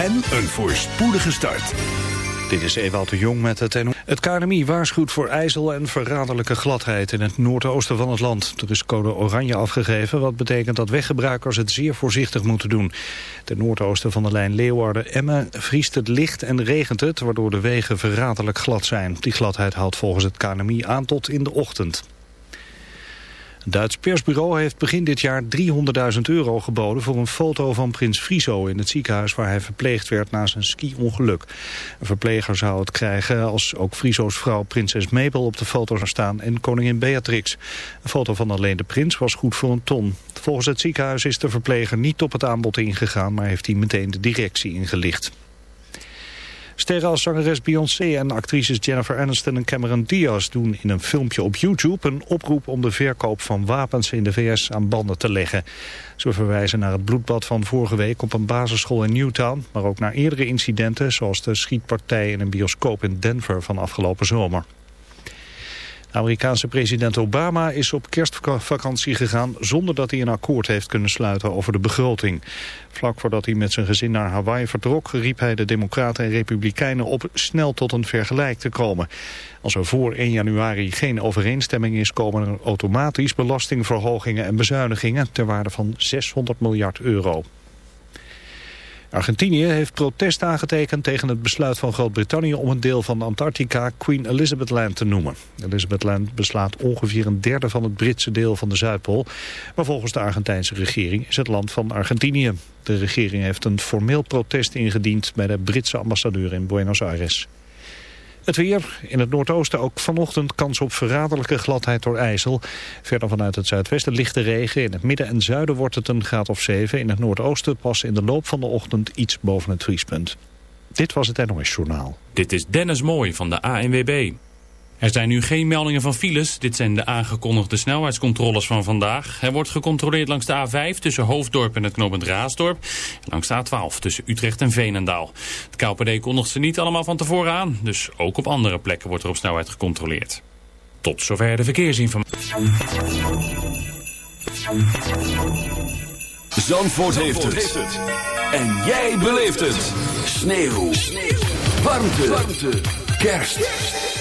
en een voorspoedige start. Dit is Ewald de Jong met het NO. Het KNMI waarschuwt voor ijzel en verraderlijke gladheid in het noordoosten van het land. Er is code oranje afgegeven, wat betekent dat weggebruikers het zeer voorzichtig moeten doen. Ten noordoosten van de lijn Leeuwarden-Emmen vriest het licht en regent het, waardoor de wegen verraderlijk glad zijn. Die gladheid houdt volgens het KNMI aan tot in de ochtend. Het Duits persbureau heeft begin dit jaar 300.000 euro geboden voor een foto van prins Friso in het ziekenhuis waar hij verpleegd werd na zijn ski-ongeluk. Een verpleger zou het krijgen als ook Friso's vrouw prinses Mabel op de foto zou staan en koningin Beatrix. Een foto van alleen de prins was goed voor een ton. Volgens het ziekenhuis is de verpleger niet op het aanbod ingegaan, maar heeft hij meteen de directie ingelicht. Sterren als zangeres Beyoncé en actrices Jennifer Aniston en Cameron Diaz doen in een filmpje op YouTube een oproep om de verkoop van wapens in de VS aan banden te leggen. Ze verwijzen naar het bloedbad van vorige week op een basisschool in Newtown, maar ook naar eerdere incidenten zoals de schietpartij in een bioscoop in Denver van afgelopen zomer. Amerikaanse president Obama is op kerstvakantie gegaan zonder dat hij een akkoord heeft kunnen sluiten over de begroting. Vlak voordat hij met zijn gezin naar Hawaii vertrok riep hij de democraten en republikeinen op snel tot een vergelijk te komen. Als er voor 1 januari geen overeenstemming is komen er automatisch belastingverhogingen en bezuinigingen ter waarde van 600 miljard euro. Argentinië heeft protest aangetekend tegen het besluit van Groot-Brittannië om een deel van Antarctica Queen Elizabeth Land te noemen. Elizabeth Land beslaat ongeveer een derde van het Britse deel van de Zuidpool. Maar volgens de Argentijnse regering is het land van Argentinië. De regering heeft een formeel protest ingediend bij de Britse ambassadeur in Buenos Aires. Het weer. In het noordoosten ook vanochtend kans op verraderlijke gladheid door ijzel. Verder vanuit het zuidwesten lichte regen. In het midden en zuiden wordt het een graad of 7. In het noordoosten pas in de loop van de ochtend iets boven het vriespunt. Dit was het NOS Journaal. Dit is Dennis Mooi van de ANWB. Er zijn nu geen meldingen van files. Dit zijn de aangekondigde snelheidscontroles van vandaag. Er wordt gecontroleerd langs de A5 tussen Hoofddorp en het knooppunt Raasdorp. En langs de A12 tussen Utrecht en Veenendaal. Het KPD kondigt ze niet allemaal van tevoren aan. Dus ook op andere plekken wordt er op snelheid gecontroleerd. Tot zover de verkeersinformatie. Zandvoort, heeft, het. En jij beleeft het. Sneeuw. Sneeuw. Warmte. Warmte. Kerst.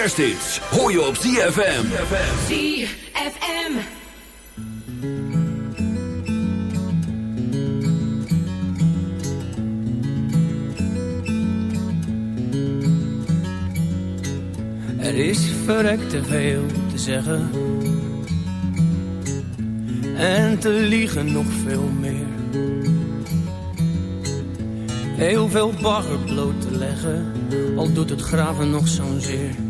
kersthits. Hoor je op ZFM. ZFM. Er is verrekt te veel te zeggen. En te liegen nog veel meer. Heel veel bagger bloot te leggen, al doet het graven nog zo'n zeer.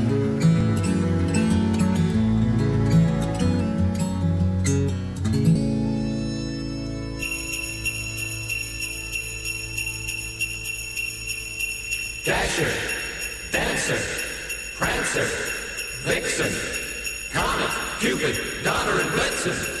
Dasher, Dancer, Prancer, Vixen, Comet, Cupid, Donner, and Blitzen.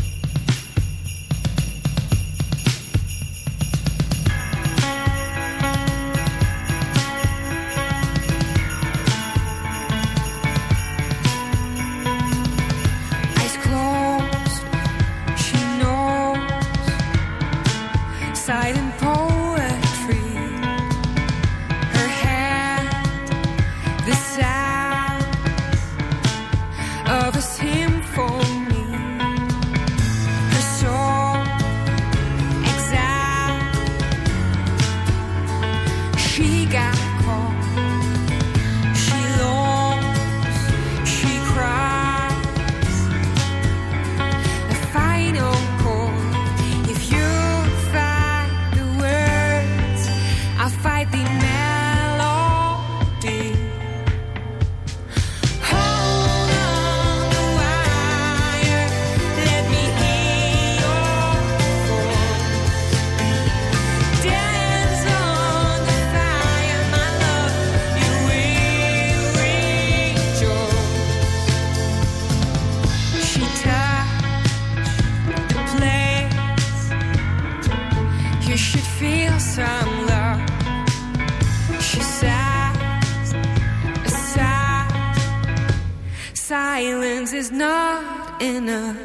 enough.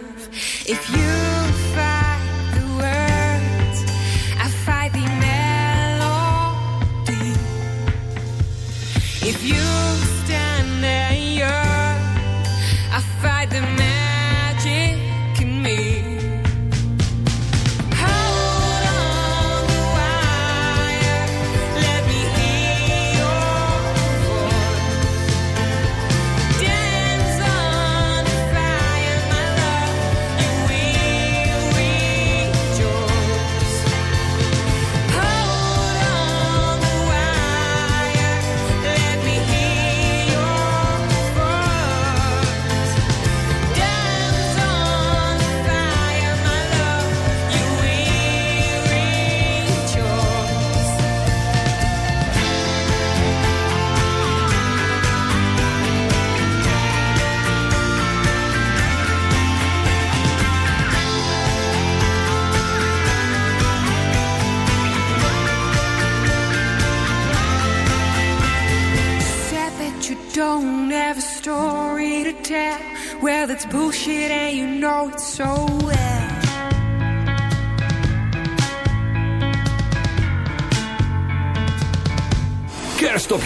If you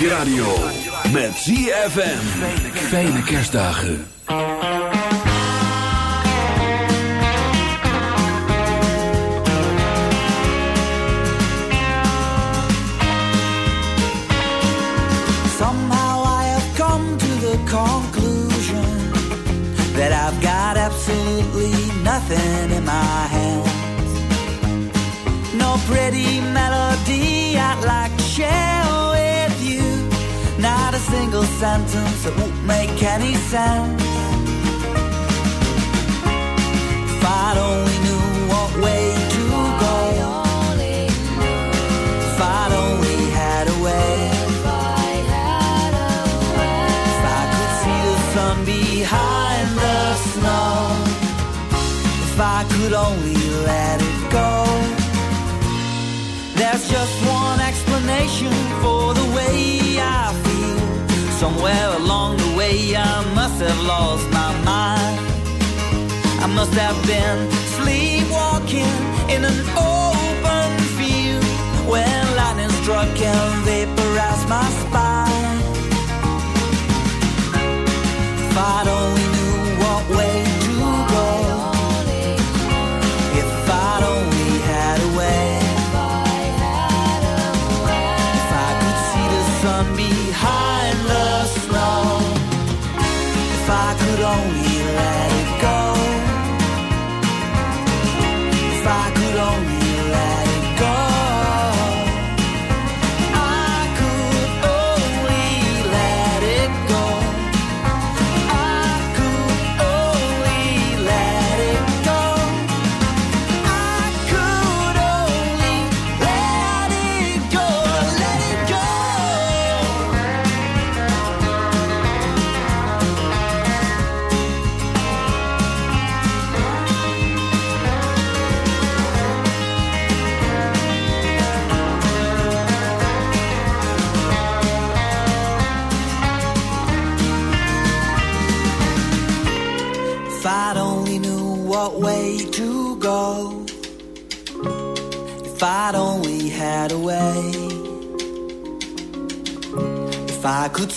je radio. Met ZFM. Fijne kerstdagen. Somehow I have come to the conclusion that I've got absolutely nothing in my hands. No pretty melody I'd like to share single sentence that won't make any sense. If I'd only knew what way to go. If I'd only had a way. If I could see the sun behind the snow, if I could only let it go. There's just one explanation for the. Somewhere along the way, I must have lost my mind. I must have been sleepwalking in an open field when lightning struck and vaporized my spine. If I'd only knew what way to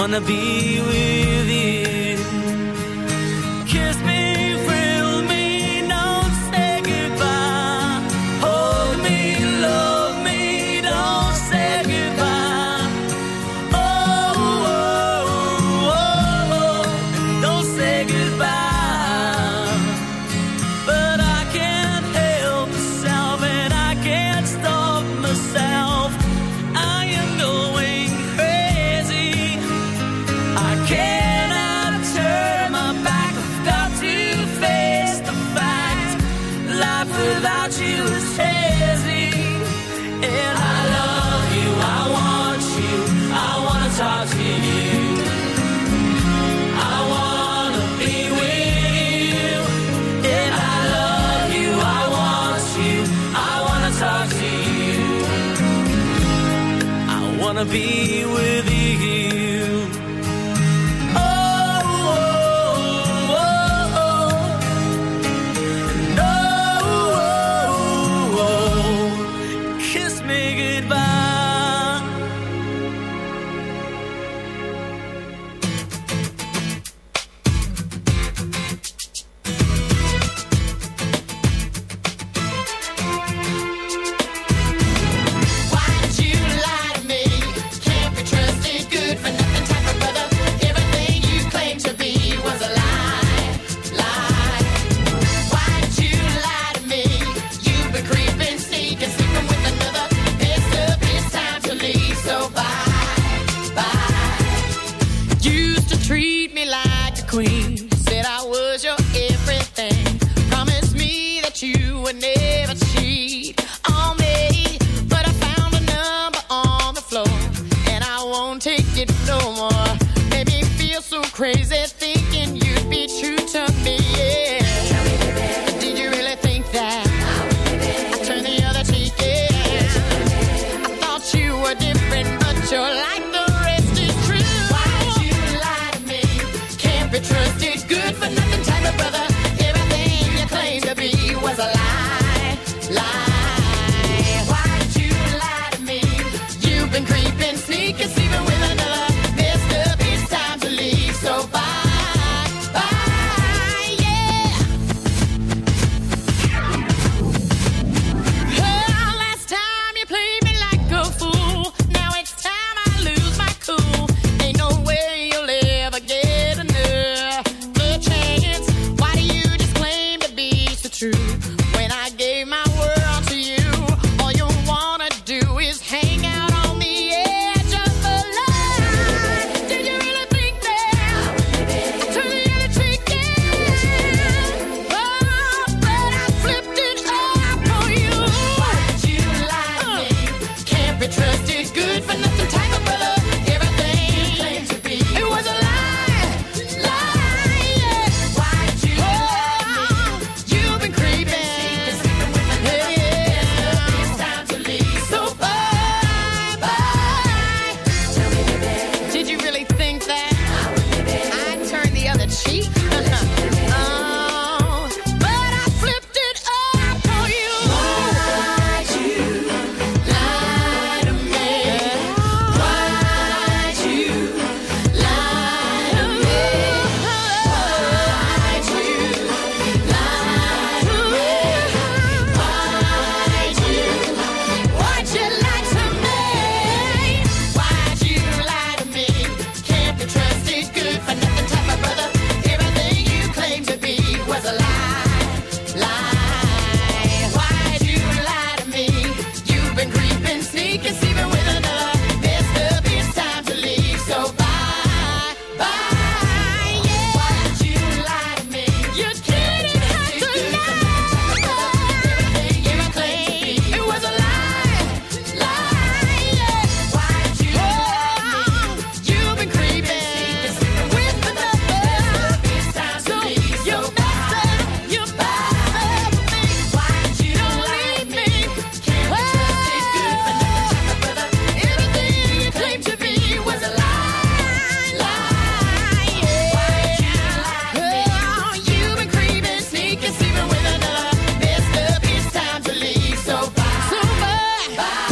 wanna be with you. Bye,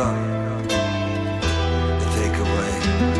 up and take away.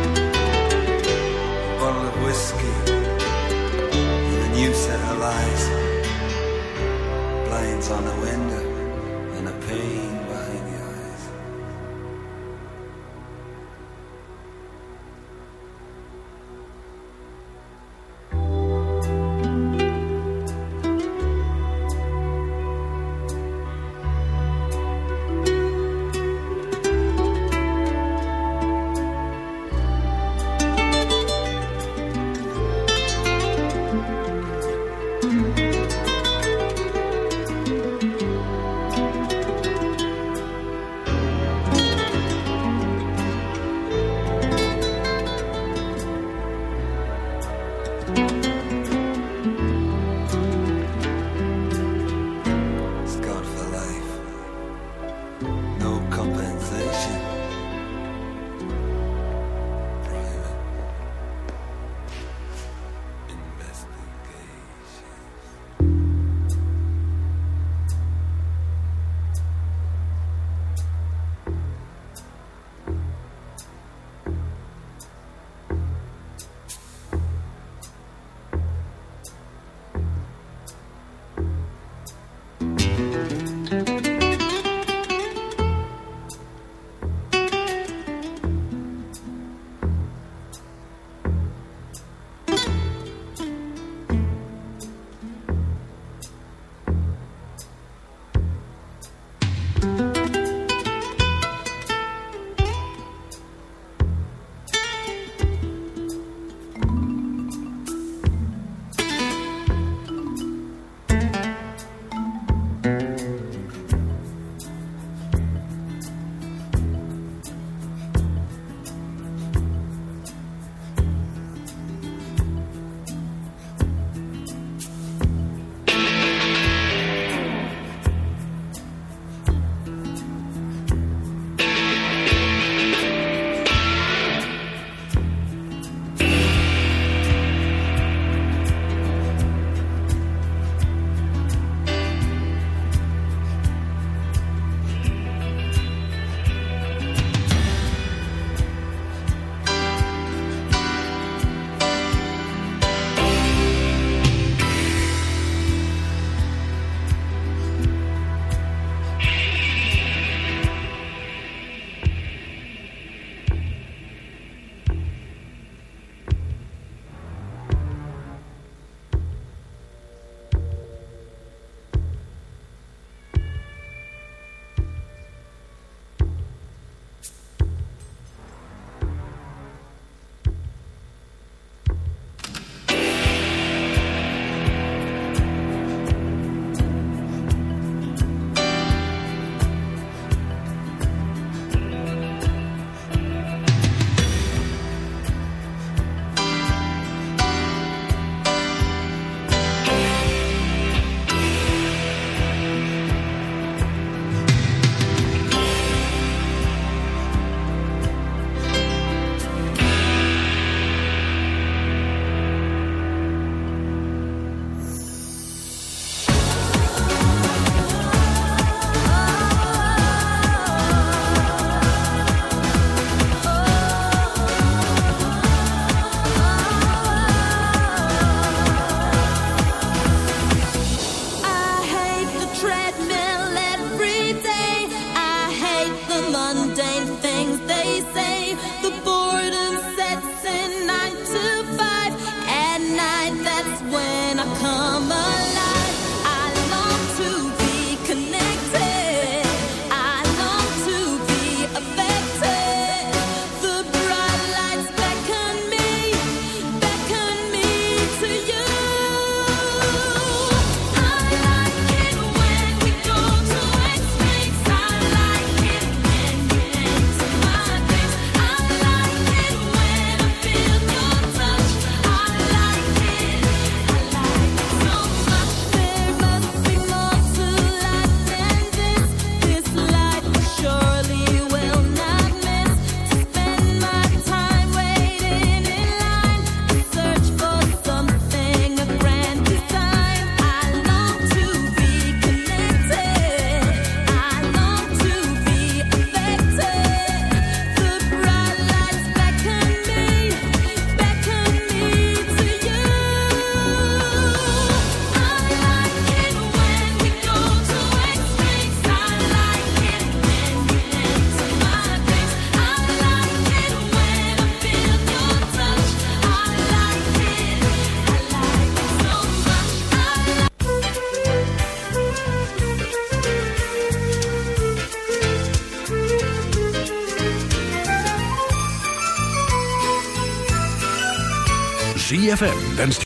Wenst